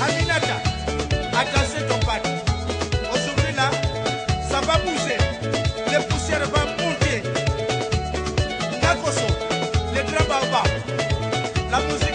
Aminata, attachez ton pâte. Aujourd'hui là, ça va pousser. Les poussières vont monter. Nakoso, les draps en bas. La musique.